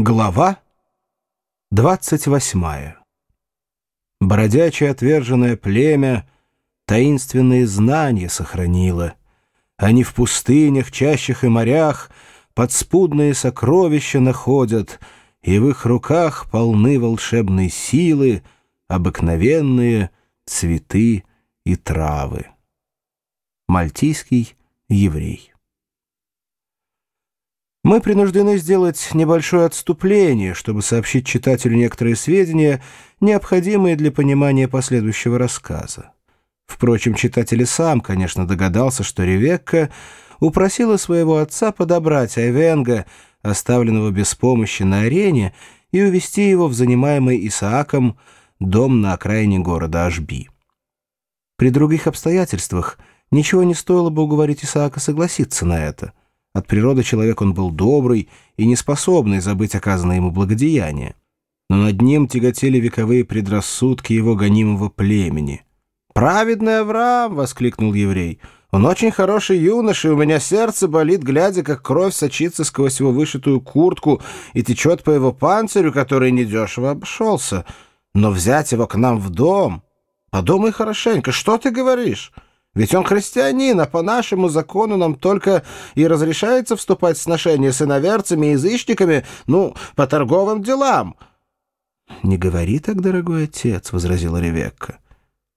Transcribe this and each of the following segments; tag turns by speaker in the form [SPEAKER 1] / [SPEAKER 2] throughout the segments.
[SPEAKER 1] Глава 28. Бродячее отверженное племя таинственные знания сохранило. Они в пустынях, чащах и морях подспудные сокровища находят, и в их руках полны волшебной силы, обыкновенные цветы и травы. Мальтийский еврей. Мы принуждены сделать небольшое отступление, чтобы сообщить читателю некоторые сведения, необходимые для понимания последующего рассказа. Впрочем, читатель и сам, конечно, догадался, что Ревекка упросила своего отца подобрать Айвенга, оставленного без помощи на арене, и увести его в занимаемый Исааком дом на окраине города Ашби. При других обстоятельствах ничего не стоило бы уговорить Исаака согласиться на это — от природы человек он был добрый и неспособный забыть оказанное ему благодеяние. Но над ним тяготели вековые предрассудки его гонимого племени. «Праведный Авраам!» — воскликнул еврей. «Он очень хороший юноша, и у меня сердце болит, глядя, как кровь сочится сквозь его вышитую куртку и течет по его панцирю, который недешево обошелся. Но взять его к нам в дом... Подумай хорошенько, что ты говоришь?» Ведь он христианин, а по нашему закону нам только и разрешается вступать в сношения с иноверцами и язычниками, ну, по торговым делам».
[SPEAKER 2] «Не говори так, дорогой отец», — возразила Ревекка.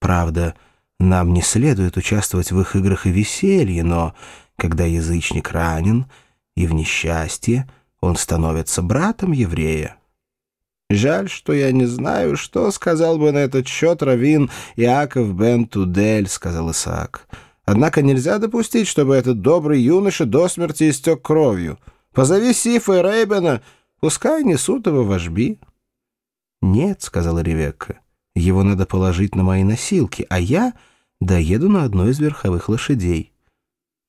[SPEAKER 2] «Правда, нам не следует участвовать в их играх и веселье, но когда язычник ранен и в несчастье, он становится братом еврея».
[SPEAKER 1] Жаль, что я не знаю, что сказал бы на этот счет Равин Иаков бен Тудель, — сказал Исаак. Однако нельзя допустить, чтобы этот добрый юноша до смерти истек кровью. Позови Сифа и Рейбена, пускай несут его в Ажби.
[SPEAKER 2] «Нет», — сказала Ревекка, — «его надо положить на мои носилки, а я доеду на одной из верховых лошадей».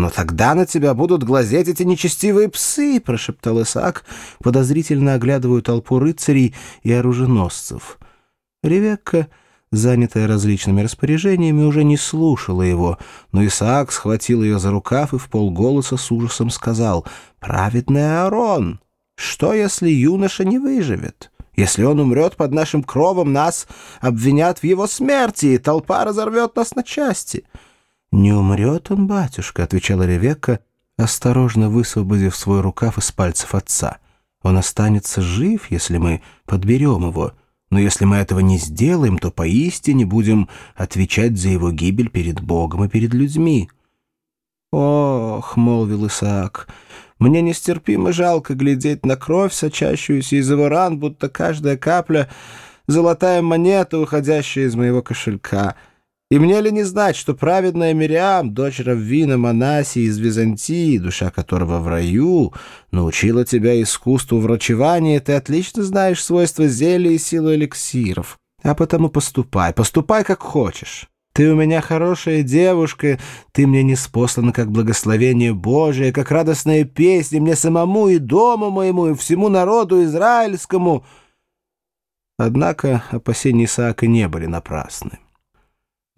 [SPEAKER 1] «Но тогда на тебя будут глазеть эти нечестивые псы!» — прошептал Исаак, подозрительно оглядывая толпу рыцарей и оруженосцев.
[SPEAKER 2] Ревекка, занятая различными распоряжениями, уже не слушала его, но Исаак схватил ее за рукав и в полголоса с ужасом сказал «Праведный Аарон! Что, если юноша не выживет?» Если он умрет под нашим кровом, нас обвинят в его смерти, и толпа разорвет нас на части. «Не умрет он, батюшка», — отвечала Ревекка, осторожно высвободив свой рукав из пальцев отца. «Он останется жив, если мы подберем его, но если мы этого не сделаем, то поистине будем отвечать за его гибель перед Богом и перед людьми».
[SPEAKER 1] «Ох», — молвил Исаак, — «мне нестерпимо жалко глядеть на кровь, сочащуюся из его ран, будто каждая капля — золотая монета, уходящая из моего кошелька». И мне ли не знать, что праведная Мириам, дочь Раввина Манасии из Византии, душа которого в раю, научила тебя искусству врачевания, ты отлично знаешь свойства зелий и силу эликсиров. А потому поступай, поступай как хочешь. Ты у меня хорошая девушка, ты мне не спослана как благословение Божие, как радостная песня мне самому и дому моему, и всему народу израильскому». Однако опасения Исаака не были напрасны.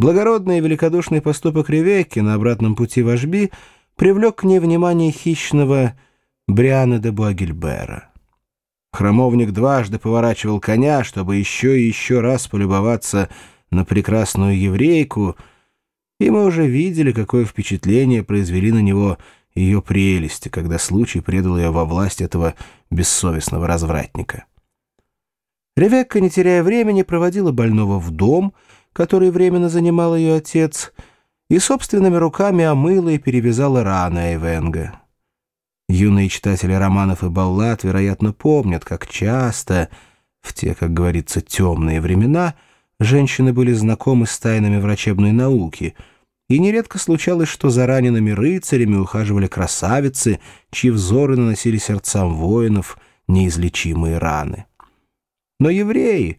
[SPEAKER 1] Благородный и великодушный поступок Ревекки на обратном пути в Ажби привлек к ней внимание хищного Бриана де Буагильбера. Храмовник дважды поворачивал коня, чтобы еще и еще раз полюбоваться на прекрасную еврейку, и мы уже видели, какое впечатление произвели на него ее прелести, когда случай предал ее во власть этого бессовестного развратника. Ревекка, не теряя времени, проводила больного в дом — который временно занимал ее отец, и собственными руками омыла и перевязала раны Айвенга. Юные читатели романов и баллад, вероятно, помнят, как часто, в те, как говорится, темные времена, женщины были знакомы с тайнами врачебной науки, и нередко случалось, что за ранеными рыцарями ухаживали красавицы, чьи взоры наносили сердцам воинов неизлечимые раны. Но евреи,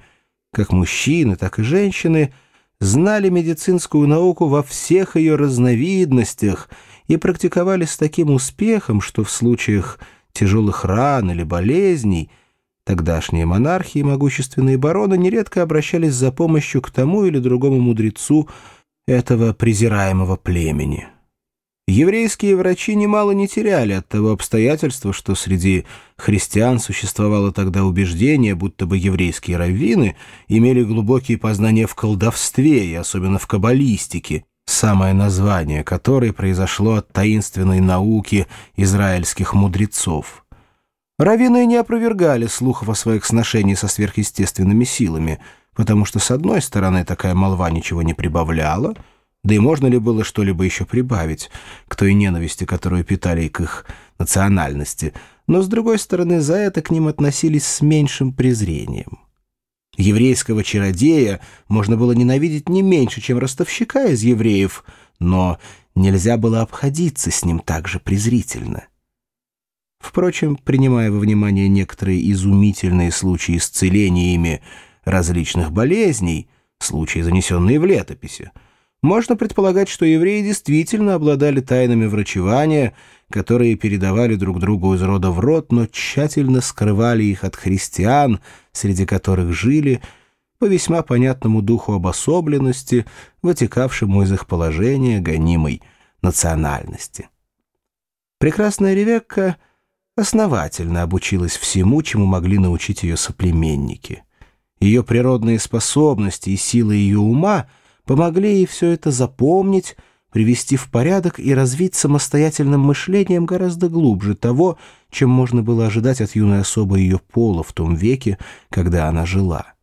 [SPEAKER 1] как мужчины, так и женщины — знали медицинскую науку во всех ее разновидностях и практиковали с таким успехом, что в случаях тяжелых ран или болезней тогдашние монархи и могущественные бароны нередко обращались за помощью к тому или другому мудрецу этого презираемого племени.
[SPEAKER 2] Еврейские врачи немало не теряли от того обстоятельства, что среди христиан существовало тогда убеждение, будто бы еврейские раввины имели глубокие познания в колдовстве и особенно в каббалистике, самое название которой произошло от таинственной науки израильских мудрецов. Раввины не опровергали слухов о своих сношениях со сверхъестественными силами, потому что, с одной стороны, такая молва ничего не прибавляла — да и можно ли было что-либо еще прибавить к той ненависти, которую питали к их национальности, но, с другой стороны, за это к ним относились с меньшим презрением. Еврейского чародея можно было ненавидеть не меньше, чем ростовщика из евреев, но нельзя было обходиться с ним так же презрительно. Впрочем, принимая во внимание некоторые изумительные случаи исцеления ими различных болезней, случаи, занесенные в летописи, можно предполагать, что евреи действительно обладали тайнами врачевания, которые передавали друг другу из рода в род, но тщательно скрывали их от христиан, среди которых жили, по весьма понятному духу обособленности, вытекавшему из их положения гонимой национальности. Прекрасная Ревекка основательно обучилась всему, чему могли научить ее соплеменники. Ее природные способности и силы ее ума — помогли ей все это запомнить, привести в порядок и развить самостоятельным мышлением гораздо глубже того, чем можно было ожидать от юной особы ее пола в том веке, когда она жила.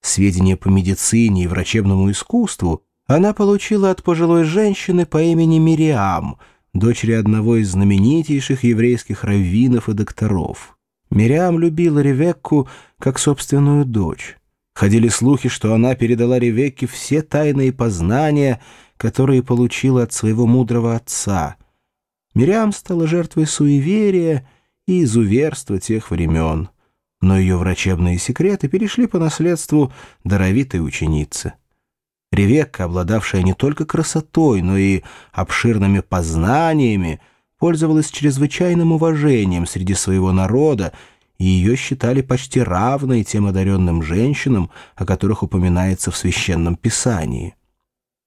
[SPEAKER 2] Сведения по медицине и врачебному искусству она получила от пожилой женщины по имени Мириам, дочери одного из знаменитейших еврейских раввинов и докторов. Мириам любила Ревекку как собственную дочь. Ходили слухи, что она передала Ревекке все тайные познания, которые получила от своего мудрого отца. Мириам стала жертвой суеверия и изуверства тех времен, но ее врачебные секреты перешли по наследству даровитой ученицы. Ревекка, обладавшая не только красотой, но и обширными познаниями, пользовалась чрезвычайным уважением среди своего народа и ее считали почти равной тем одаренным женщинам, о которых упоминается в Священном Писании.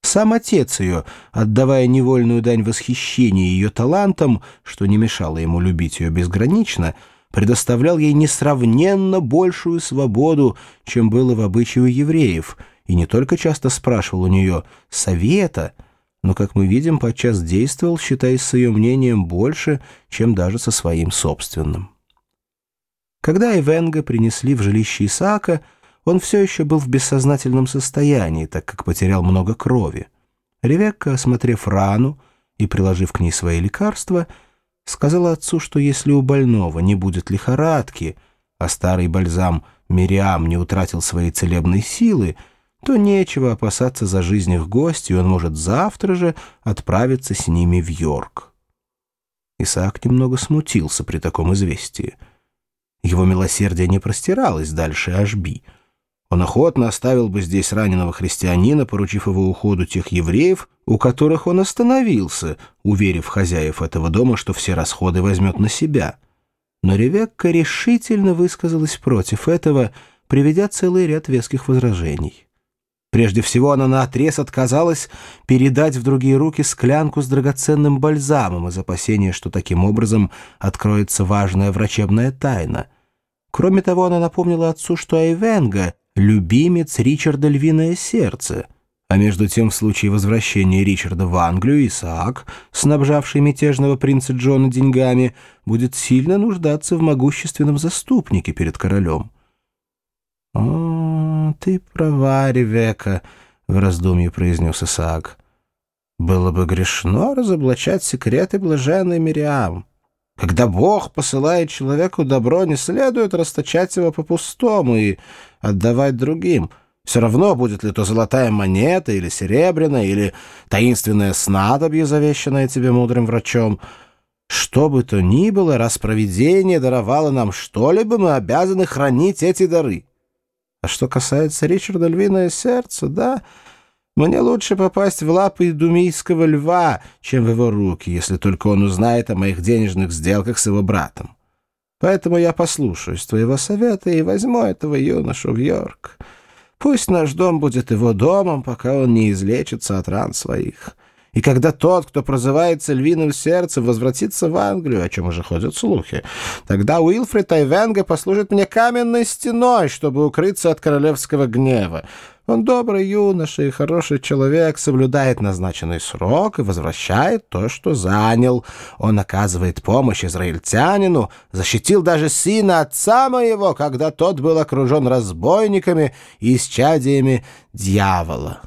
[SPEAKER 2] Сам отец ее, отдавая невольную дань восхищения ее талантам, что не мешало ему любить ее безгранично, предоставлял ей несравненно большую свободу, чем было в обычае евреев, и не только часто спрашивал у нее совета, но, как мы видим, подчас действовал, считаясь с ее мнением больше, чем даже со своим собственным. Когда Эвенга принесли в жилище Исаака, он все еще был в бессознательном состоянии, так как потерял много крови. Ревекка, осмотрев рану и приложив к ней свои лекарства, сказала отцу, что если у больного не будет лихорадки, а старый бальзам Мириам не утратил своей целебной силы, то нечего опасаться за жизнь их гостей, он может завтра же отправиться с ними в Йорк. Исаак немного смутился при таком известии. Его милосердие не простиралось дальше Ашби. Он охотно оставил бы здесь раненого христианина, поручив его уходу тех евреев, у которых он остановился, уверив хозяев этого дома, что все расходы возьмет на себя. Но Ревекка решительно высказалась против этого, приведя целый ряд веских возражений. Прежде всего она наотрез отказалась передать в другие руки склянку с драгоценным бальзамом из опасения, что таким образом откроется важная врачебная тайна — Кроме того, она напомнила отцу, что Айвенга — любимец Ричарда Львиное Сердце, а между тем в случае возвращения Ричарда в Англию Исаак, снабжавший мятежного принца Джона деньгами, будет сильно нуждаться в могущественном заступнике перед королем. «О, ты права, Ревека», — в раздумье произнес Исаак. «Было бы грешно разоблачать секреты блаженной Мириам». Когда Бог посылает человеку добро, не следует расточать его по-пустому и отдавать другим. Все равно, будет ли то золотая монета или серебряная, или таинственное снадобье, завещанное тебе мудрым врачом. Что бы то ни было, раз провидение даровало нам что-либо, мы обязаны хранить эти дары. А что касается Ричарда Львиное Сердце, да... Мне лучше попасть в лапы думийского льва, чем в его руки, если только он узнает о моих денежных сделках с его братом. Поэтому я послушаюсь твоего совета и возьму этого юношу в Йорк. Пусть наш дом будет его домом, пока он не излечится от ран своих.
[SPEAKER 1] И когда тот, кто прозывается львиным сердцем, возвратится в Англию, о чем уже ходят слухи, тогда Уилфрид Айвенга послужит мне каменной стеной, чтобы укрыться от королевского гнева. Он добрый юноша и хороший человек, соблюдает назначенный срок и возвращает то, что занял. Он оказывает помощь израильтянину, защитил даже сына отца моего, когда тот был окружен разбойниками и исчадиями дьявола».